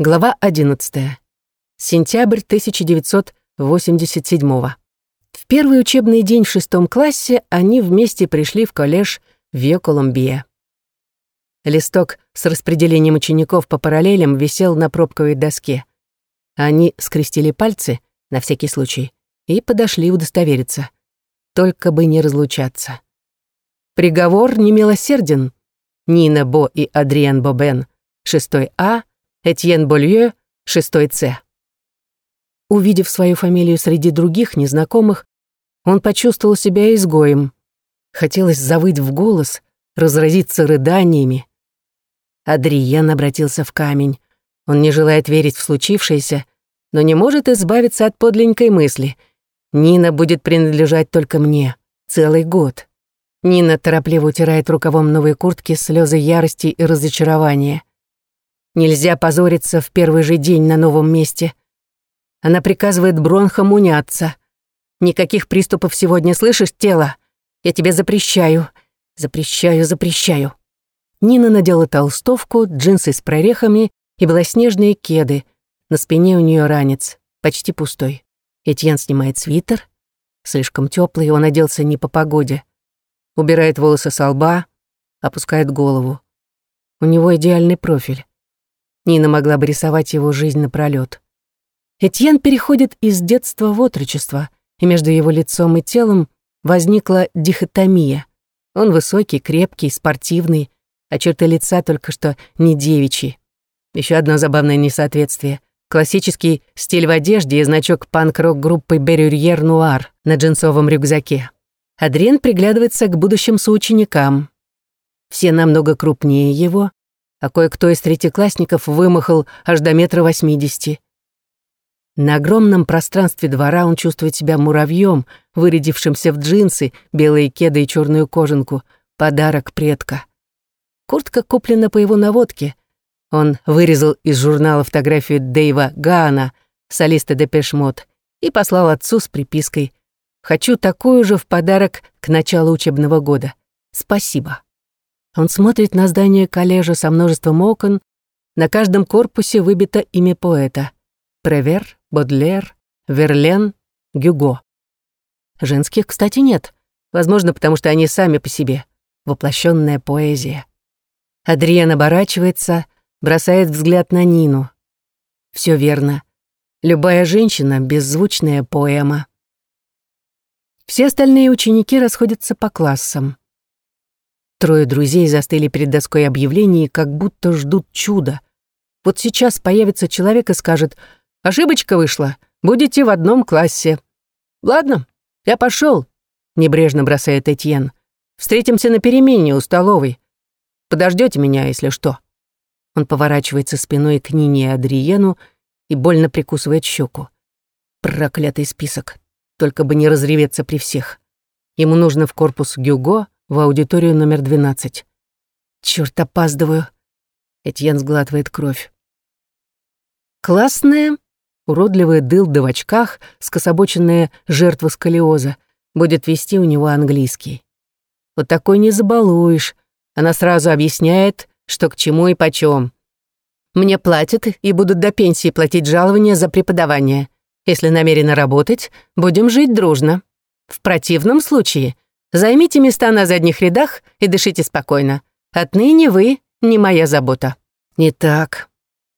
Глава 11. Сентябрь 1987 В первый учебный день в шестом классе они вместе пришли в коллеж Вио Колумбия. Листок с распределением учеников по параллелям висел на пробковой доске. Они скрестили пальцы, на всякий случай, и подошли удостовериться. Только бы не разлучаться. Приговор немилосерден. Нина Бо и Адриан Бобен, 6 А, Этьен Болье, 6 С. Увидев свою фамилию среди других незнакомых, он почувствовал себя изгоем. Хотелось завыть в голос, разразиться рыданиями. Адриен обратился в камень. Он не желает верить в случившееся, но не может избавиться от подлинной мысли. Нина будет принадлежать только мне. Целый год. Нина торопливо утирает рукавом новой куртки слезы ярости и разочарования. Нельзя позориться в первый же день на новом месте. Она приказывает бронхам уняться. Никаких приступов сегодня, слышишь, тело? Я тебе запрещаю. Запрещаю, запрещаю. Нина надела толстовку, джинсы с прорехами и белоснежные кеды. На спине у нее ранец, почти пустой. Этьен снимает свитер. Слишком теплый, он оделся не по погоде. Убирает волосы со лба, опускает голову. У него идеальный профиль. Нина могла бы рисовать его жизнь напролёт. Этьен переходит из детства в отрочество, и между его лицом и телом возникла дихотомия. Он высокий, крепкий, спортивный, а черты лица только что не девичьи. Еще одно забавное несоответствие. Классический стиль в одежде и значок панк-рок группы Берюрьер Нуар на джинсовом рюкзаке. Адриен приглядывается к будущим соученикам. Все намного крупнее его, а кое-кто из третьеклассников вымахал аж до метра восьмидесяти. На огромном пространстве двора он чувствует себя муравьем, вырядившимся в джинсы, белые кеды и черную кожанку, подарок предка. Куртка куплена по его наводке. Он вырезал из журнала фотографию Дэйва Гаана, солиста Депешмот, и послал отцу с припиской «Хочу такую же в подарок к началу учебного года. Спасибо». Он смотрит на здание коллежа со множеством окон. На каждом корпусе выбито имя поэта. Превер, Бодлер, Верлен, Гюго. Женских, кстати, нет. Возможно, потому что они сами по себе. Воплощенная поэзия. Адриан оборачивается, бросает взгляд на Нину. Все верно. Любая женщина — беззвучная поэма. Все остальные ученики расходятся по классам. Трое друзей застыли перед доской объявлений, как будто ждут чуда. Вот сейчас появится человек и скажет «Ошибочка вышла, будете в одном классе». «Ладно, я пошел», — небрежно бросает Этьен. «Встретимся на перемене у столовой. Подождете меня, если что». Он поворачивается спиной к Нине и Адриену и больно прикусывает щеку. Проклятый список. Только бы не разреветься при всех. Ему нужно в корпус Гюго, в аудиторию номер 12. Чёрт, опаздываю. Этьен сглатывает кровь. Классная, уродливая дылда в очках, скособоченная жертва сколиоза, будет вести у него английский. Вот такой не забалуешь. Она сразу объясняет, что к чему и почем. Мне платят и будут до пенсии платить жалования за преподавание. Если намерены работать, будем жить дружно. В противном случае — Займите места на задних рядах и дышите спокойно. Отныне вы не моя забота. Не так.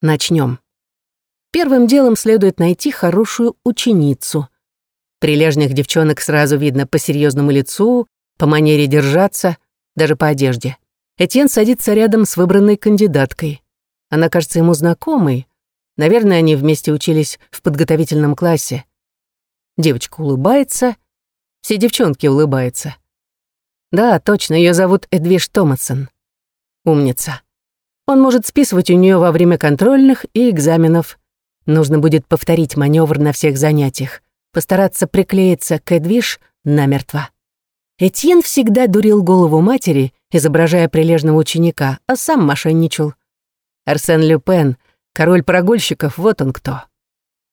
Начнем. Первым делом следует найти хорошую ученицу. Прилежных девчонок сразу видно по серьезному лицу, по манере держаться, даже по одежде. Этьен садится рядом с выбранной кандидаткой. Она кажется ему знакомой. Наверное, они вместе учились в подготовительном классе. Девочка улыбается все девчонки улыбаются. Да, точно, ее зовут Эдвиш Томасон. Умница. Он может списывать у нее во время контрольных и экзаменов. Нужно будет повторить маневр на всех занятиях, постараться приклеиться к Эдвиш намертво. Этьен всегда дурил голову матери, изображая прилежного ученика, а сам мошенничал. Арсен Люпен, король прогульщиков, вот он кто.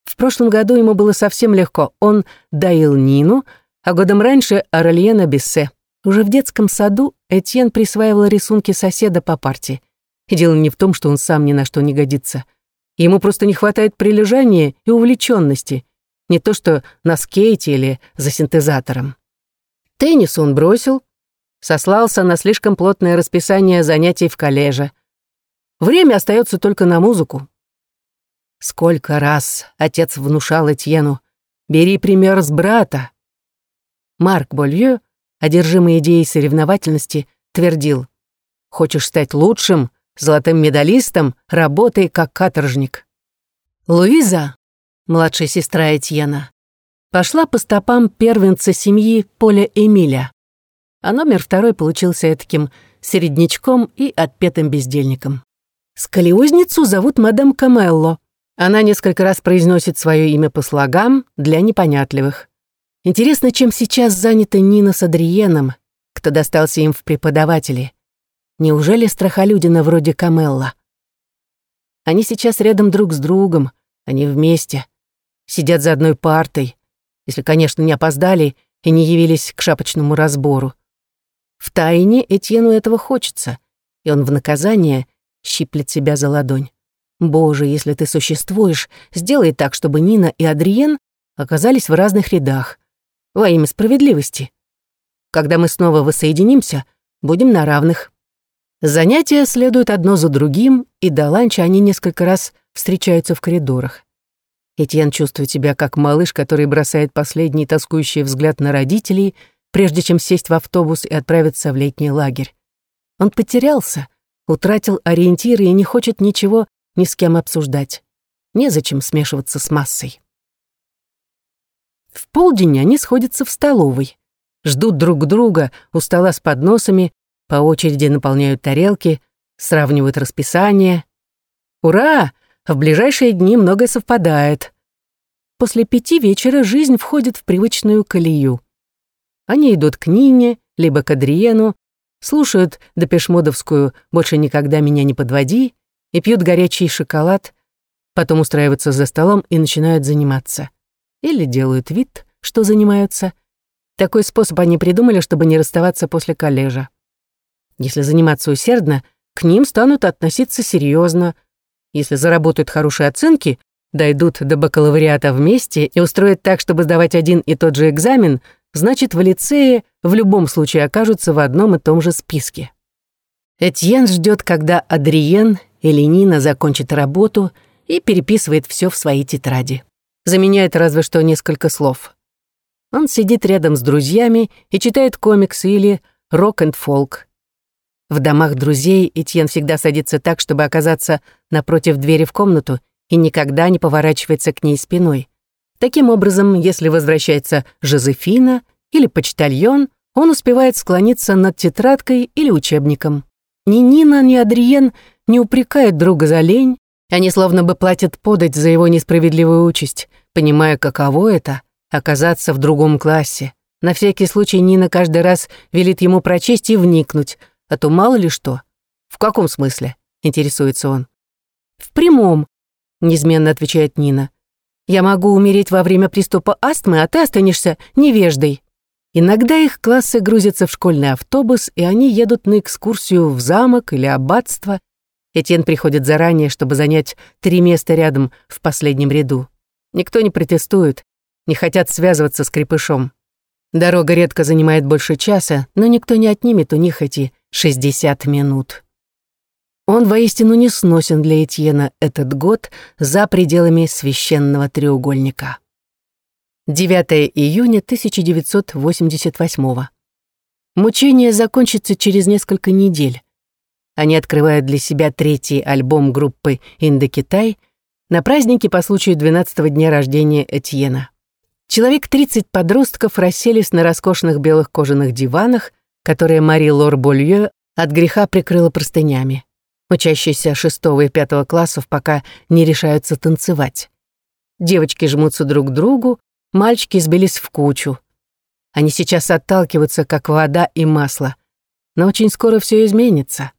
В прошлом году ему было совсем легко. Он доил Нину, а годом раньше Орельена Бессе. Уже в детском саду Этьен присваивал рисунки соседа по парте. И дело не в том, что он сам ни на что не годится. Ему просто не хватает прилежания и увлеченности, не то что на скейте или за синтезатором. Теннис он бросил, сослался на слишком плотное расписание занятий в коллеже. Время остается только на музыку. Сколько раз отец внушал Этьену «Бери пример с брата». Марк Болье, одержимый идеей соревновательности, твердил «Хочешь стать лучшим, золотым медалистом, работай как каторжник». Луиза, младшая сестра Этьена, пошла по стопам первенца семьи Поля Эмиля, а номер второй получился таким середнячком и отпетым бездельником. Скалиозницу зовут мадам Камелло. Она несколько раз произносит свое имя по слогам для непонятливых. Интересно, чем сейчас занята Нина с Адриеном, кто достался им в преподаватели. Неужели страхолюдина вроде Камелла? Они сейчас рядом друг с другом, они вместе. Сидят за одной партой, если, конечно, не опоздали и не явились к шапочному разбору. В тайне Этьену этого хочется, и он в наказание щиплет себя за ладонь. «Боже, если ты существуешь, сделай так, чтобы Нина и Адриен оказались в разных рядах. Во имя справедливости. Когда мы снова воссоединимся, будем на равных». Занятия следуют одно за другим, и до ланча они несколько раз встречаются в коридорах. Этьен чувствует себя как малыш, который бросает последний тоскующий взгляд на родителей, прежде чем сесть в автобус и отправиться в летний лагерь. Он потерялся, утратил ориентиры и не хочет ничего ни с кем обсуждать. Незачем смешиваться с массой. В полдень они сходятся в столовой, ждут друг друга у стола с подносами, по очереди наполняют тарелки, сравнивают расписание. Ура! В ближайшие дни многое совпадает. После пяти вечера жизнь входит в привычную колею. Они идут к Нине, либо к Адриену, слушают Депешмодовскую «Больше никогда меня не подводи» и пьют горячий шоколад, потом устраиваются за столом и начинают заниматься. Или делают вид, что занимаются. Такой способ они придумали, чтобы не расставаться после коллежа. Если заниматься усердно, к ним станут относиться серьезно. Если заработают хорошие оценки, дойдут до бакалавриата вместе и устроят так, чтобы сдавать один и тот же экзамен, значит, в лицее в любом случае окажутся в одном и том же списке. Этьен ждет, когда Адриен или Нина закончит работу и переписывает все в свои тетради. Заменяет разве что несколько слов. Он сидит рядом с друзьями и читает комиксы или рок-энд-фолк. В домах друзей Этьен всегда садится так, чтобы оказаться напротив двери в комнату и никогда не поворачивается к ней спиной. Таким образом, если возвращается Жозефина или почтальон, он успевает склониться над тетрадкой или учебником. Ни Нина, ни Адриен не упрекают друга за лень, они словно бы платят подать за его несправедливую участь, понимая, каково это — оказаться в другом классе. На всякий случай Нина каждый раз велит ему прочесть и вникнуть, а то мало ли что. «В каком смысле?» — интересуется он. «В прямом», — неизменно отвечает Нина. Я могу умереть во время приступа астмы, а ты останешься невеждой». Иногда их классы грузятся в школьный автобус, и они едут на экскурсию в замок или аббатство. Этьен приходит заранее, чтобы занять три места рядом в последнем ряду. Никто не протестует, не хотят связываться с крепышом. Дорога редко занимает больше часа, но никто не отнимет у них эти 60 минут. Он воистину не сносен для Этьена этот год за пределами священного треугольника. 9 июня 1988 Мучение закончится через несколько недель. Они открывают для себя третий альбом группы «Индокитай» на празднике по случаю 12-го дня рождения Этьена. Человек 30 подростков расселись на роскошных белых кожаных диванах, которые Мари Лор Болье от греха прикрыла простынями учащиеся шестого и пятого классов пока не решаются танцевать. Девочки жмутся друг к другу, мальчики сбились в кучу. Они сейчас отталкиваются, как вода и масло. Но очень скоро все изменится.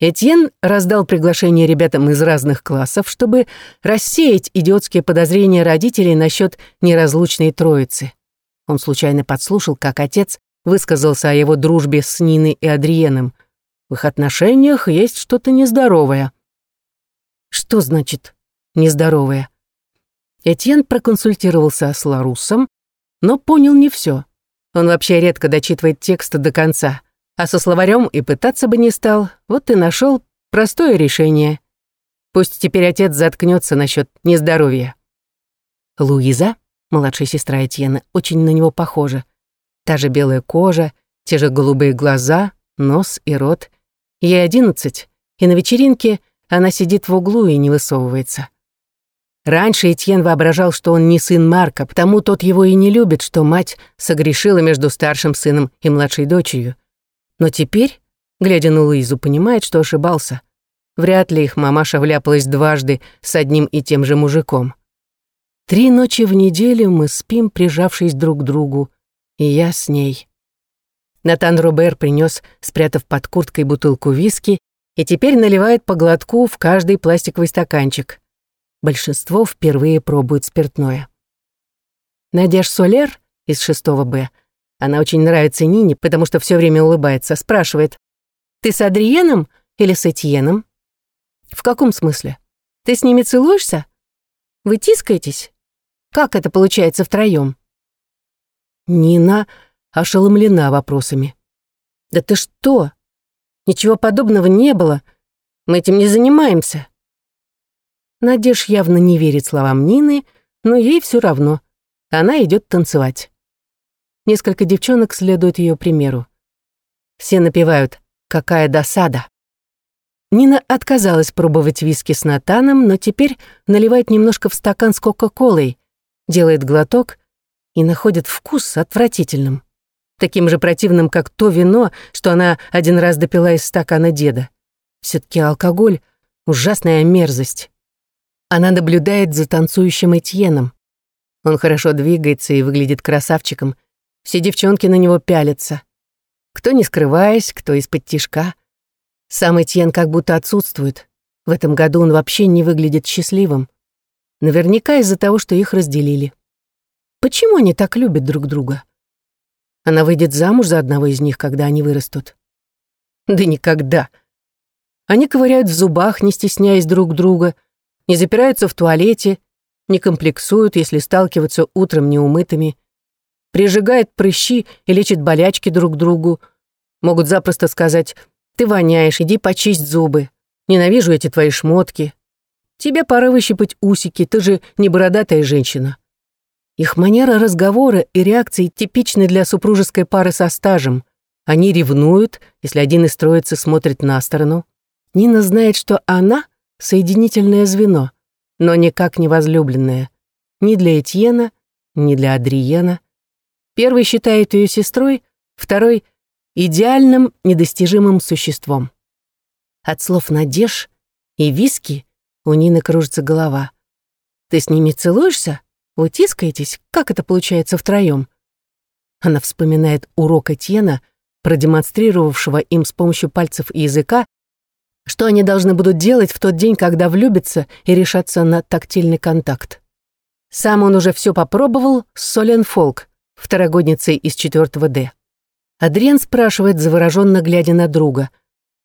Этьен раздал приглашение ребятам из разных классов, чтобы рассеять идиотские подозрения родителей насчет неразлучной троицы. Он случайно подслушал, как отец высказался о его дружбе с Ниной и Адриеном — в их отношениях есть что-то нездоровое. Что значит нездоровая. Этьен проконсультировался с Ларусом, но понял не все. Он вообще редко дочитывает текст до конца, а со словарем и пытаться бы не стал, вот и нашел простое решение. Пусть теперь отец заткнется насчет нездоровья. Луиза, младшая сестра Этьена, очень на него похожа. Та же белая кожа, те же голубые глаза, нос и рот. Ей одиннадцать, и на вечеринке она сидит в углу и не высовывается. Раньше Этьен воображал, что он не сын Марка, потому тот его и не любит, что мать согрешила между старшим сыном и младшей дочерью. Но теперь, глядя на Луизу, понимает, что ошибался. Вряд ли их мамаша вляпалась дважды с одним и тем же мужиком. Три ночи в неделю мы спим, прижавшись друг к другу, и я с ней. Натан Робер принес, спрятав под курткой бутылку виски, и теперь наливает по глотку в каждый пластиковый стаканчик. Большинство впервые пробует спиртное. Надеж Солер из 6 Б, она очень нравится Нине, потому что все время улыбается, спрашивает, «Ты с Адриеном или с Этьеном?» «В каком смысле? Ты с ними целуешься? Вы тискаетесь? Как это получается втроем?» Нина ошеломлена вопросами. «Да ты что? Ничего подобного не было. Мы этим не занимаемся». Надеж явно не верит словам Нины, но ей все равно. Она идет танцевать. Несколько девчонок следуют ее примеру. Все напевают «Какая досада!». Нина отказалась пробовать виски с натаном, но теперь наливает немножко в стакан с кока-колой, делает глоток и находит вкус отвратительным. Таким же противным, как то вино, что она один раз допила из стакана деда. все таки алкоголь — ужасная мерзость. Она наблюдает за танцующим Этьеном. Он хорошо двигается и выглядит красавчиком. Все девчонки на него пялятся. Кто не скрываясь, кто из-под тишка. Сам Этьен как будто отсутствует. В этом году он вообще не выглядит счастливым. Наверняка из-за того, что их разделили. Почему они так любят друг друга? Она выйдет замуж за одного из них, когда они вырастут. Да никогда. Они ковыряют в зубах, не стесняясь друг друга, не запираются в туалете, не комплексуют, если сталкиваются утром неумытыми, прижигают прыщи и лечат болячки друг другу, могут запросто сказать «Ты воняешь, иди почисть зубы, ненавижу эти твои шмотки, тебе пора выщипать усики, ты же не бородатая женщина». Их манера разговора и реакции типичны для супружеской пары со стажем. Они ревнуют, если один из троицы смотрит на сторону. Нина знает, что она — соединительное звено, но никак не возлюбленное. Ни для Этьена, ни для Адриена. Первый считает ее сестрой, второй — идеальным, недостижимым существом. От слов «надеж» и «виски» у Нины кружится голова. «Ты с ними целуешься?» Вы тискаетесь? Как это получается втроем? Она вспоминает урок Этьена, продемонстрировавшего им с помощью пальцев и языка, что они должны будут делать в тот день, когда влюбятся и решатся на тактильный контакт. Сам он уже все попробовал с Солен Фолк, второгодницей из 4 Д. Адриен спрашивает, завороженно глядя на друга,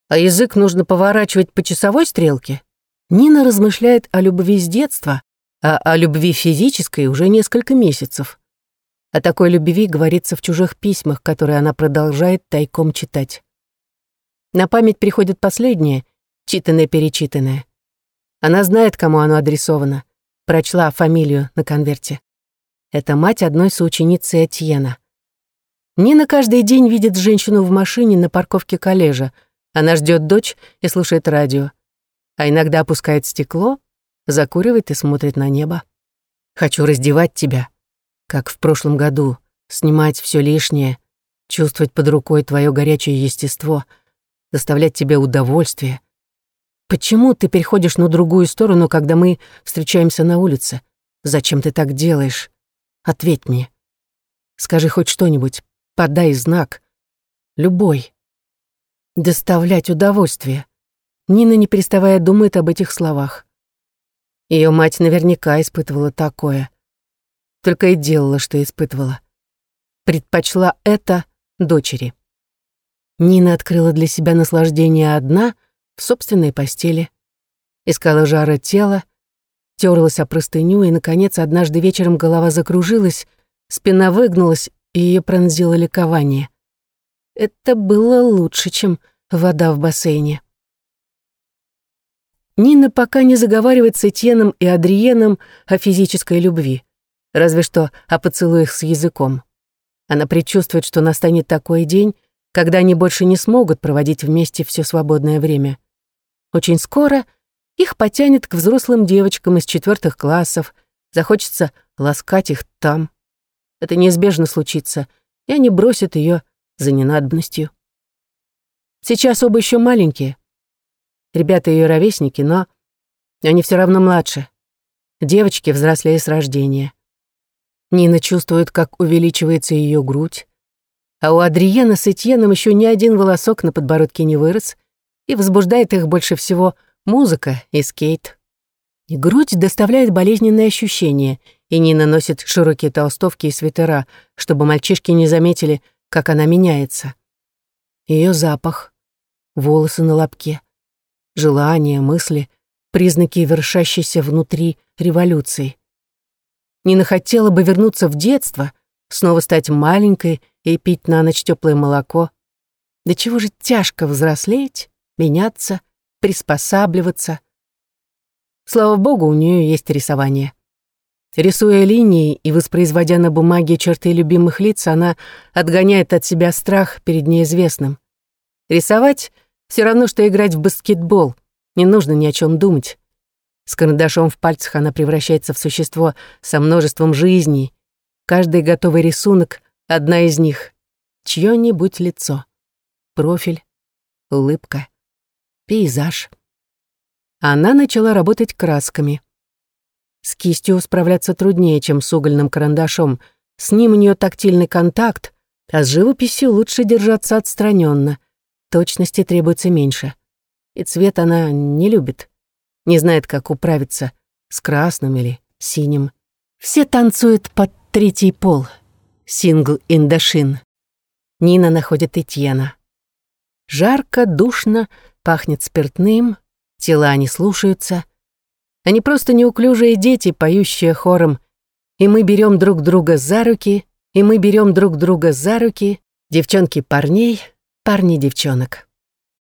«А язык нужно поворачивать по часовой стрелке?» Нина размышляет о любви с детства, а о любви физической уже несколько месяцев. О такой любви говорится в чужих письмах, которые она продолжает тайком читать. На память приходит последнее, читанное-перечитанное. Она знает, кому оно адресовано. Прочла фамилию на конверте. Это мать одной соученицы Этьена. Нина каждый день видит женщину в машине на парковке коллежа. Она ждет дочь и слушает радио. А иногда опускает стекло закуривает и смотрит на небо. Хочу раздевать тебя, как в прошлом году, снимать все лишнее, чувствовать под рукой твое горячее естество, доставлять тебе удовольствие. Почему ты переходишь на другую сторону, когда мы встречаемся на улице? Зачем ты так делаешь? Ответь мне. Скажи хоть что-нибудь, подай знак. Любой. Доставлять удовольствие. Нина, не переставая, думает об этих словах. Ее мать наверняка испытывала такое. Только и делала, что испытывала. Предпочла это дочери. Нина открыла для себя наслаждение одна в собственной постели. Искала жара тела, терлась о простыню, и, наконец, однажды вечером голова закружилась, спина выгнулась, и ее пронзило ликование. Это было лучше, чем вода в бассейне. Нина пока не заговаривает с Этьеном и Адриеном о физической любви, разве что о поцелуях с языком. Она предчувствует, что настанет такой день, когда они больше не смогут проводить вместе все свободное время. Очень скоро их потянет к взрослым девочкам из четвертых классов, захочется ласкать их там. Это неизбежно случится, и они бросят ее за ненадобностью. Сейчас оба еще маленькие. Ребята ее ровесники, но они все равно младше. Девочки взрослее с рождения. Нина чувствует, как увеличивается ее грудь, а у Адриена с Этьеном еще ни один волосок на подбородке не вырос, и возбуждает их больше всего музыка и скейт. И грудь доставляет болезненные ощущения, и Нина носит широкие толстовки и свитера, чтобы мальчишки не заметили, как она меняется. Ее запах, волосы на лобке, желания, мысли, признаки вершащейся внутри революции. Нина хотела бы вернуться в детство, снова стать маленькой и пить на ночь теплое молоко. Да чего же тяжко взрослеть, меняться, приспосабливаться. Слава богу, у нее есть рисование. Рисуя линии и воспроизводя на бумаге черты любимых лиц, она отгоняет от себя страх перед неизвестным. Рисовать — все равно, что играть в баскетбол. Не нужно ни о чем думать. С карандашом в пальцах она превращается в существо со множеством жизней. Каждый готовый рисунок — одна из них. Чье-нибудь лицо. Профиль. Улыбка. Пейзаж. Она начала работать красками. С кистью справляться труднее, чем с угольным карандашом. С ним у нее тактильный контакт, а с живописью лучше держаться отстраненно. Точности требуется меньше. И цвет она не любит. Не знает, как управиться с красным или синим. Все танцуют под третий пол. Сингл Индашин. Нина находит Этьена. Жарко, душно, пахнет спиртным, тела не слушаются. Они просто неуклюжие дети, поющие хором. И мы берем друг друга за руки, и мы берем друг друга за руки, девчонки парней, парни девчонок.